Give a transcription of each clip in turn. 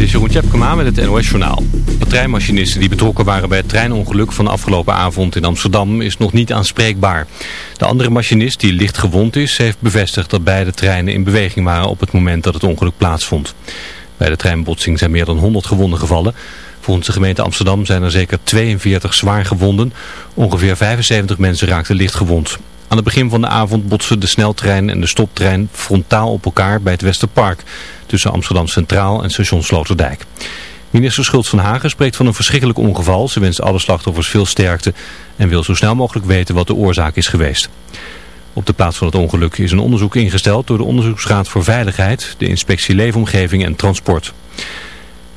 Dit is Jeroen Tjepkema met het NOS Journaal. De treinmachiniste die betrokken waren bij het treinongeluk van afgelopen avond in Amsterdam is nog niet aanspreekbaar. De andere machinist die licht gewond is heeft bevestigd dat beide treinen in beweging waren op het moment dat het ongeluk plaatsvond. Bij de treinbotsing zijn meer dan 100 gewonden gevallen. Volgens de gemeente Amsterdam zijn er zeker 42 zwaar gewonden. Ongeveer 75 mensen raakten licht gewond. Aan het begin van de avond botsten de sneltrein en de stoptrein frontaal op elkaar bij het Westerpark tussen Amsterdam Centraal en station Sloterdijk. Minister Schultz van Hagen spreekt van een verschrikkelijk ongeval. Ze wenst alle slachtoffers veel sterkte en wil zo snel mogelijk weten wat de oorzaak is geweest. Op de plaats van het ongeluk is een onderzoek ingesteld door de Onderzoeksraad voor Veiligheid, de Inspectie Leefomgeving en Transport.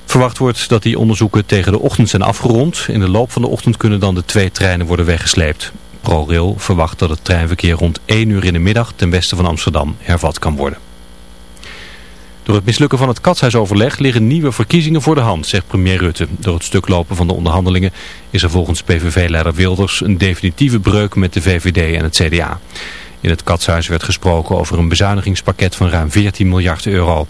Verwacht wordt dat die onderzoeken tegen de ochtend zijn afgerond. In de loop van de ochtend kunnen dan de twee treinen worden weggesleept. ProRail verwacht dat het treinverkeer rond 1 uur in de middag ten westen van Amsterdam hervat kan worden. Door het mislukken van het katshuisoverleg liggen nieuwe verkiezingen voor de hand, zegt premier Rutte. Door het stuklopen van de onderhandelingen is er volgens PVV-leider Wilders een definitieve breuk met de VVD en het CDA. In het katshuis werd gesproken over een bezuinigingspakket van ruim 14 miljard euro.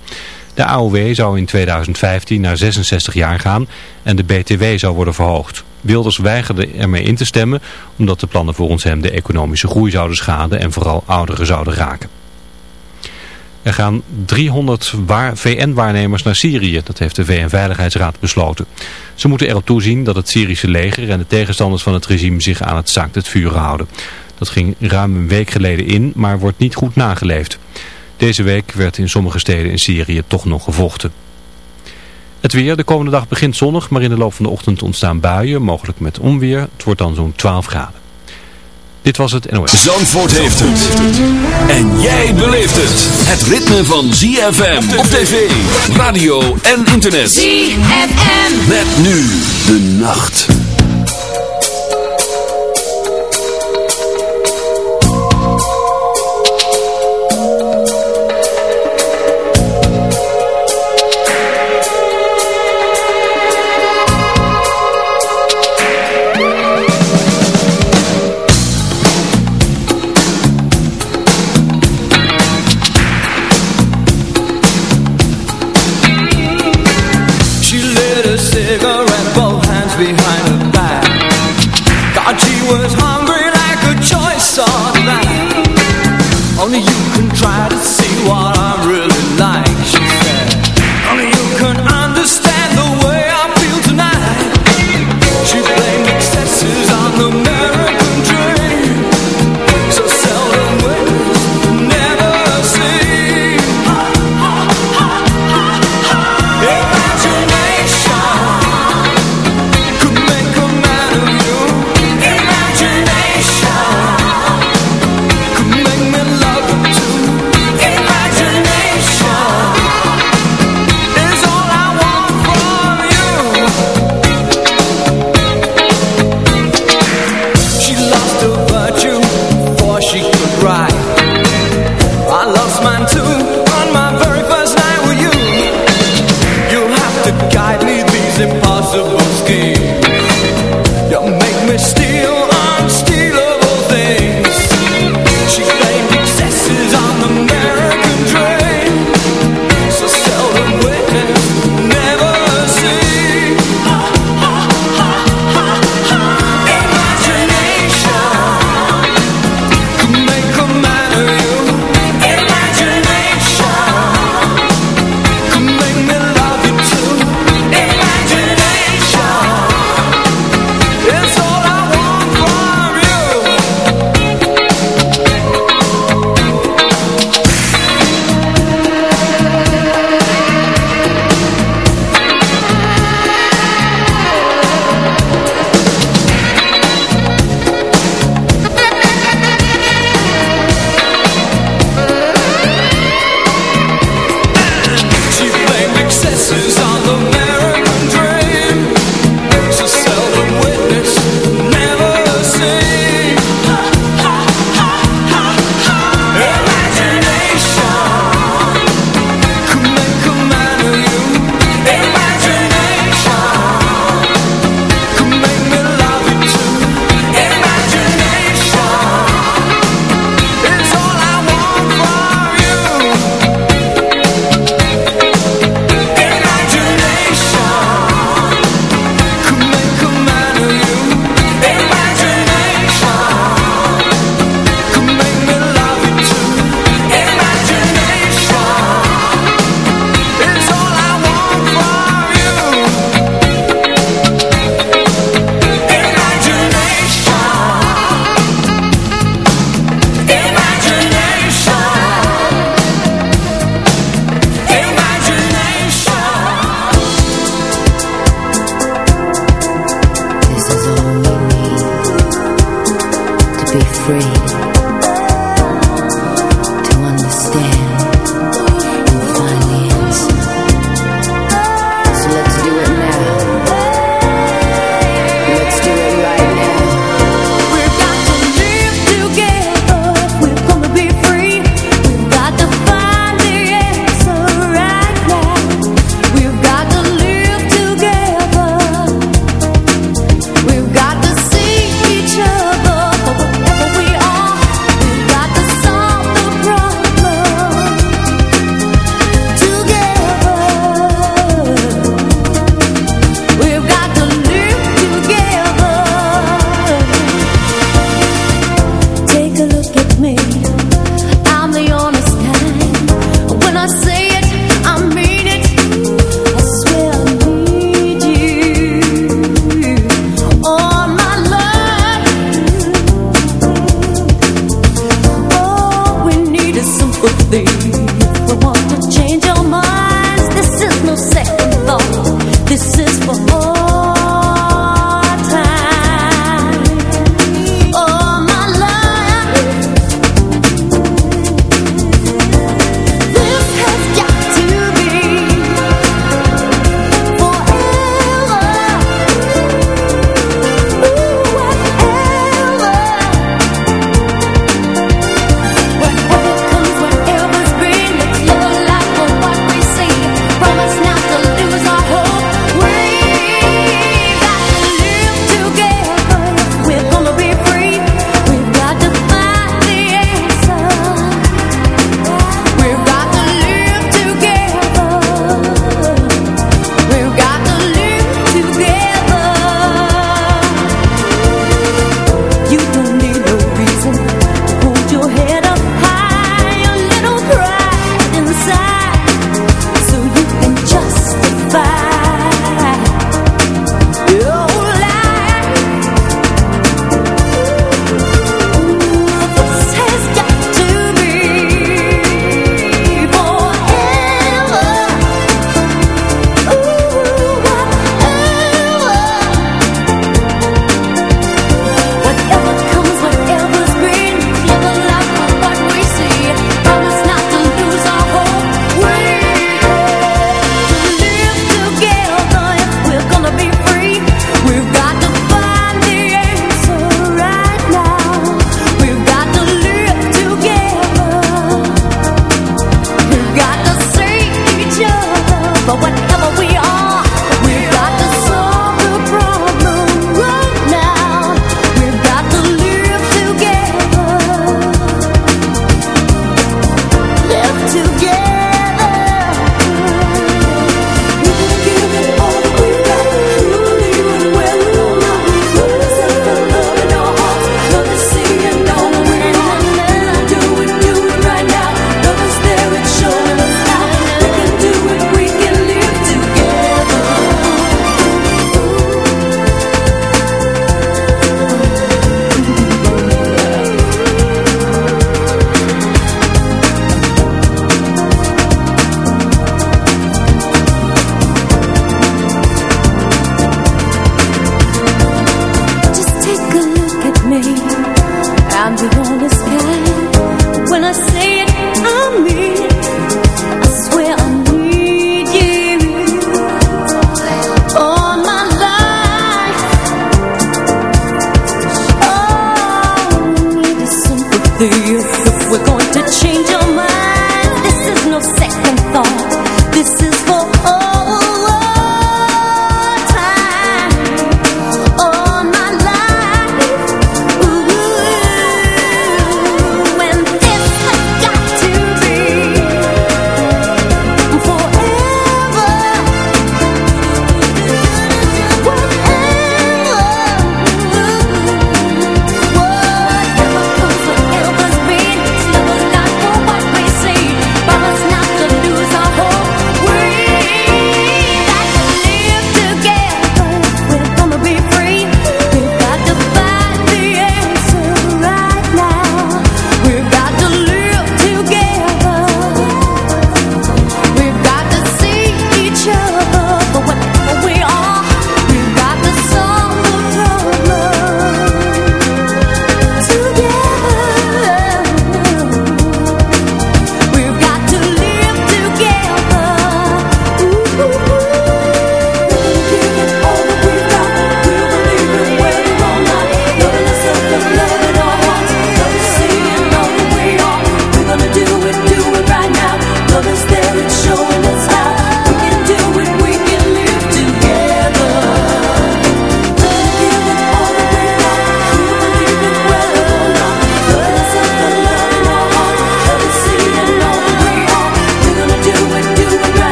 De AOW zou in 2015 naar 66 jaar gaan en de BTW zou worden verhoogd. Wilders weigerde ermee in te stemmen omdat de plannen volgens hem de economische groei zouden schaden en vooral ouderen zouden raken. Er gaan 300 VN-waarnemers naar Syrië, dat heeft de VN-veiligheidsraad besloten. Ze moeten erop toezien dat het Syrische leger en de tegenstanders van het regime zich aan het staakt het vuren houden. Dat ging ruim een week geleden in, maar wordt niet goed nageleefd. Deze week werd in sommige steden in Syrië toch nog gevochten. Het weer, de komende dag begint zonnig, maar in de loop van de ochtend ontstaan buien, mogelijk met onweer. Het wordt dan zo'n 12 graden. Dit was het NOS. Zandvoort heeft het. En jij beleeft het. Het ritme van ZFM op tv, radio en internet. ZFM. Met nu de nacht. be free.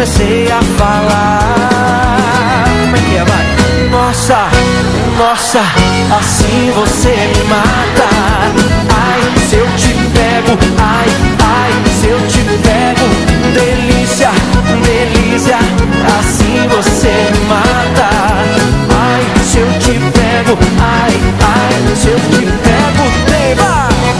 comecei a falar Como é que é, vai? Nossa, nossa, assim você me mata Ai, se eu te pego, ai, ai, se eu te pego delícia, delícia, assim você me mata. Ai, se eu te pego, ai, ai, se eu te pego, tema.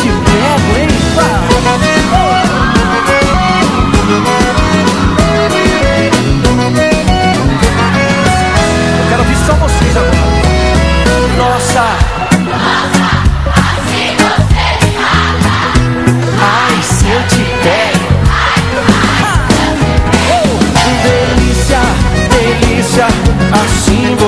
te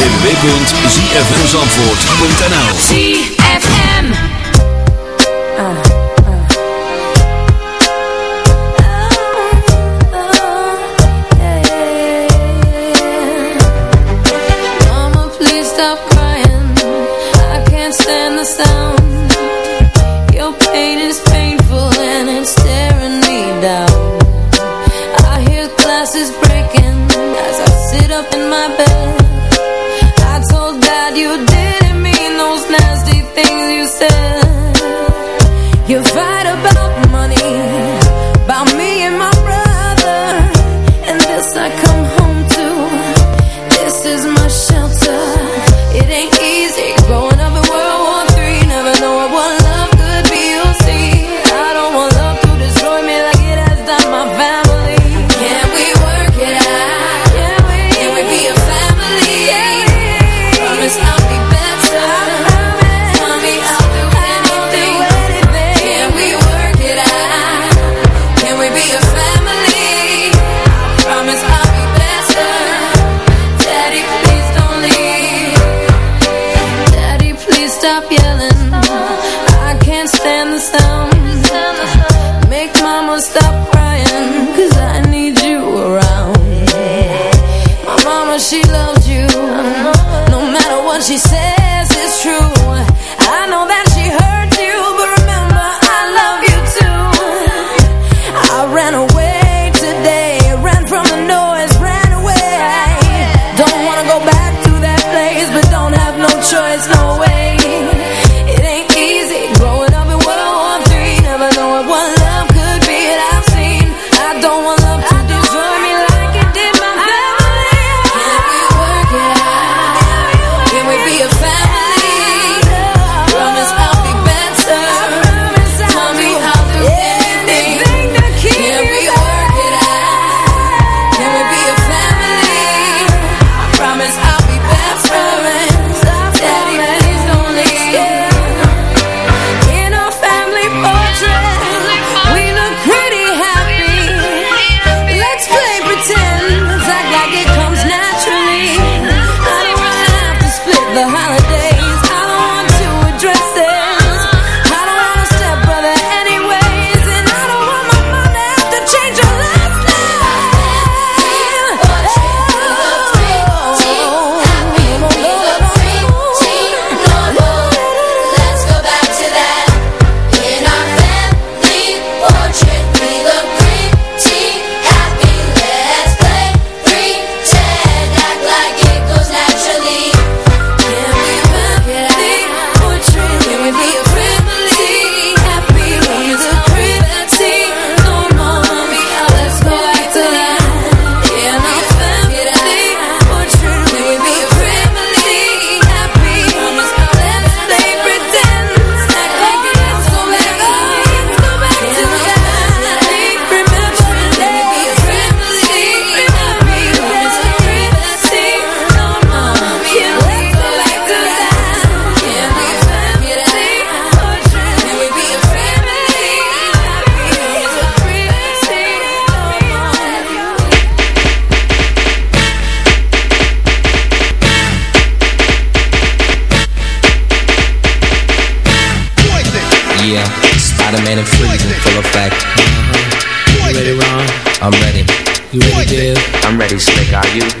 www.zfmzandvoort.nl Slick. Are you?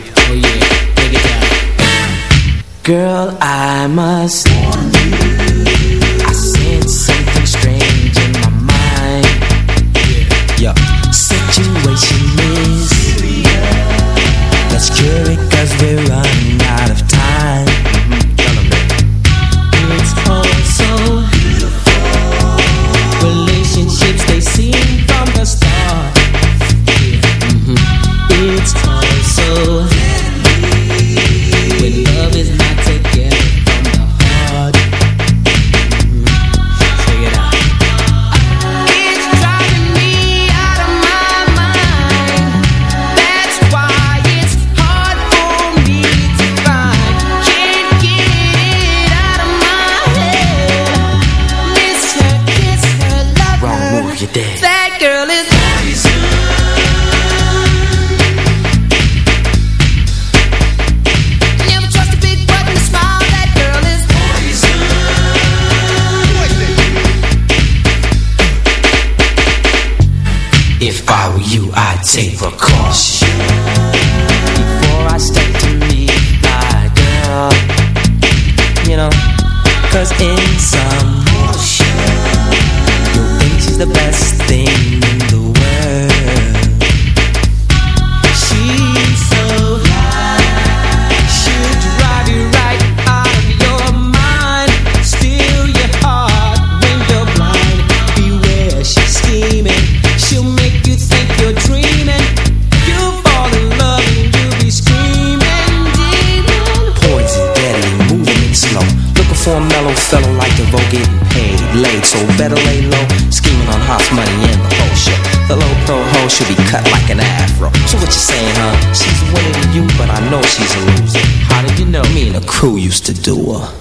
she's a loser. How did you know? Me and the crew used to do her.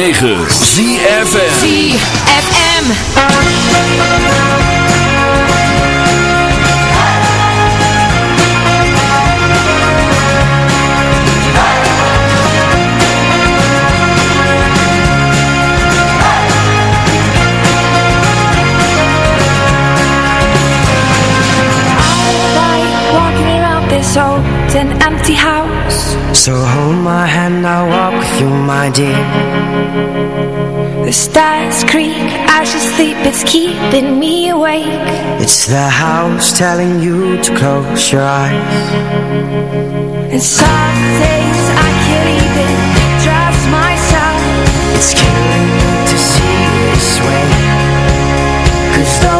106.9 ZFN keeping me awake. It's the house telling you to close your eyes. And some things I can't even trust myself. It's killing me to see this way. Cause though.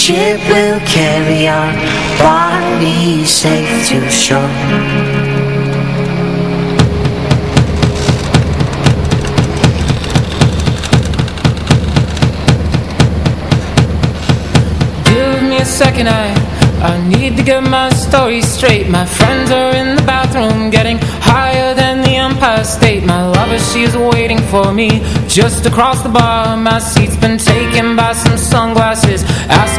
ship will carry our bodies safe to shore. Give me a second, I I need to get my story straight. My friends are in the bathroom getting higher than the Empire State. My lover, she's waiting for me just across the bar. My seat's been taken by some sunglasses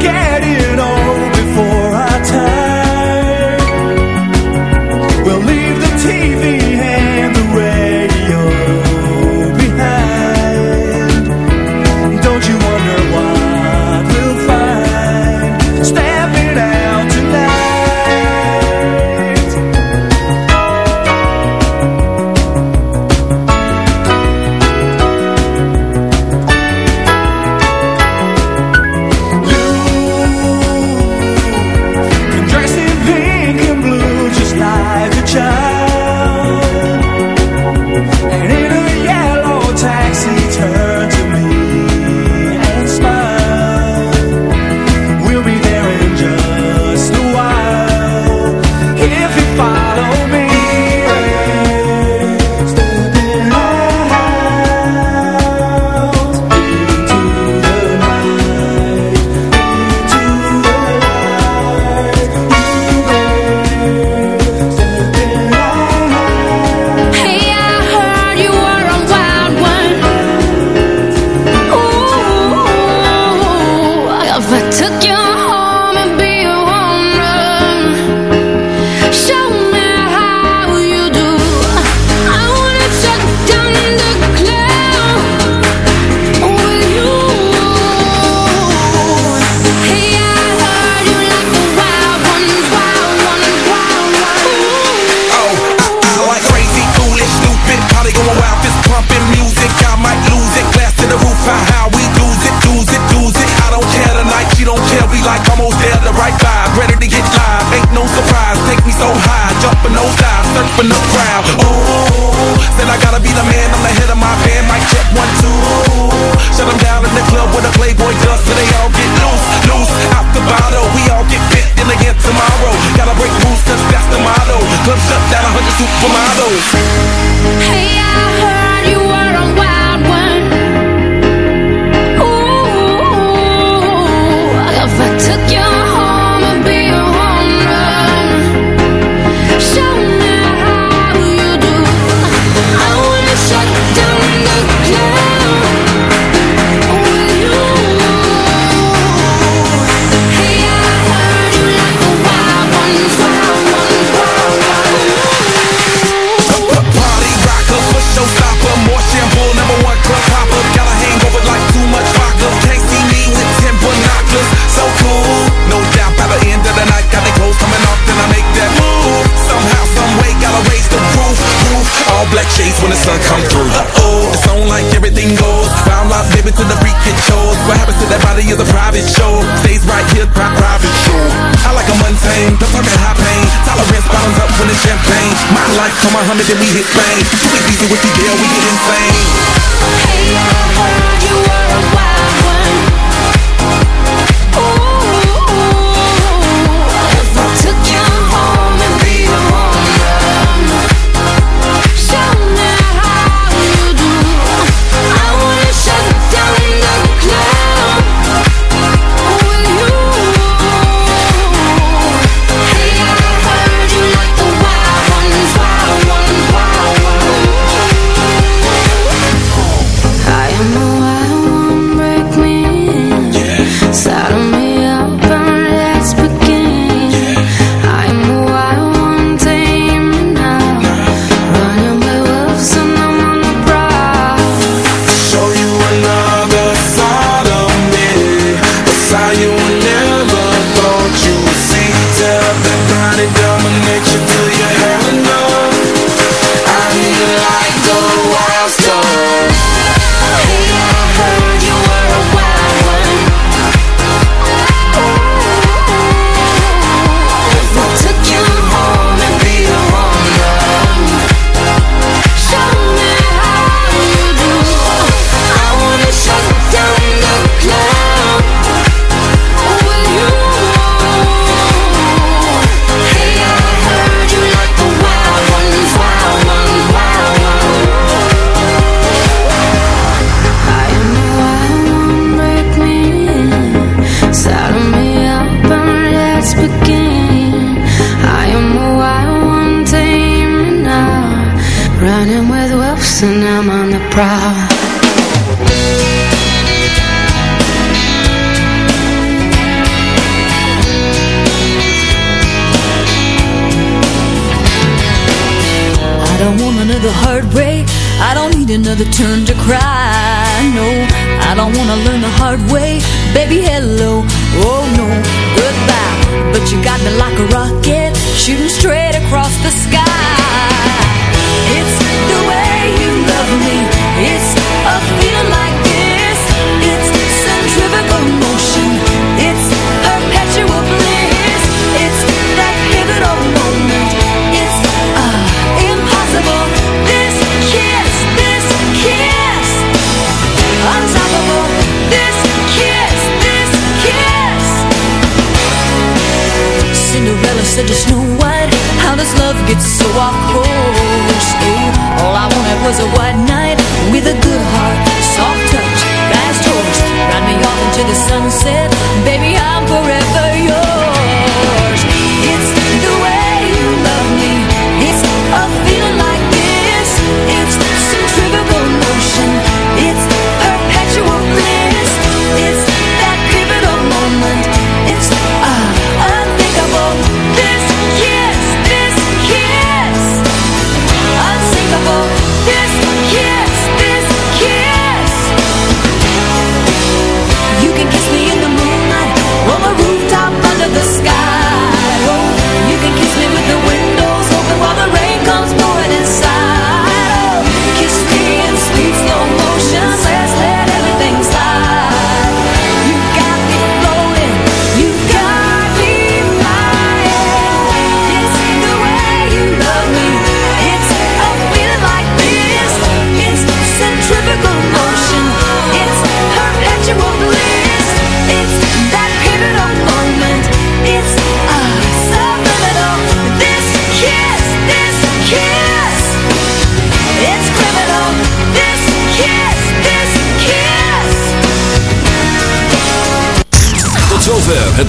again. Muhammad, then we hit fame. Too easy with